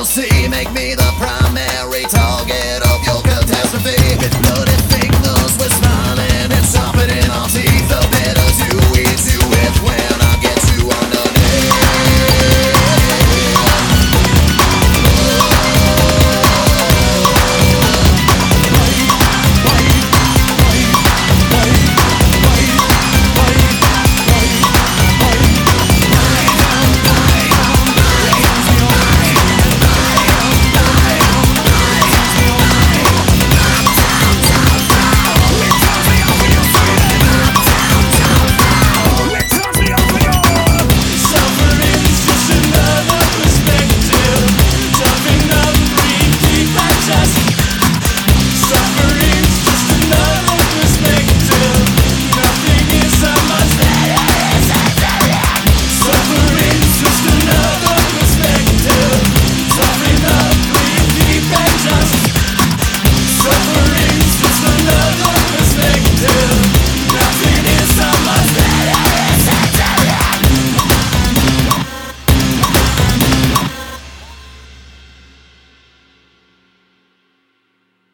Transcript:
You'll see, make me the primary target of your catastrophe. It's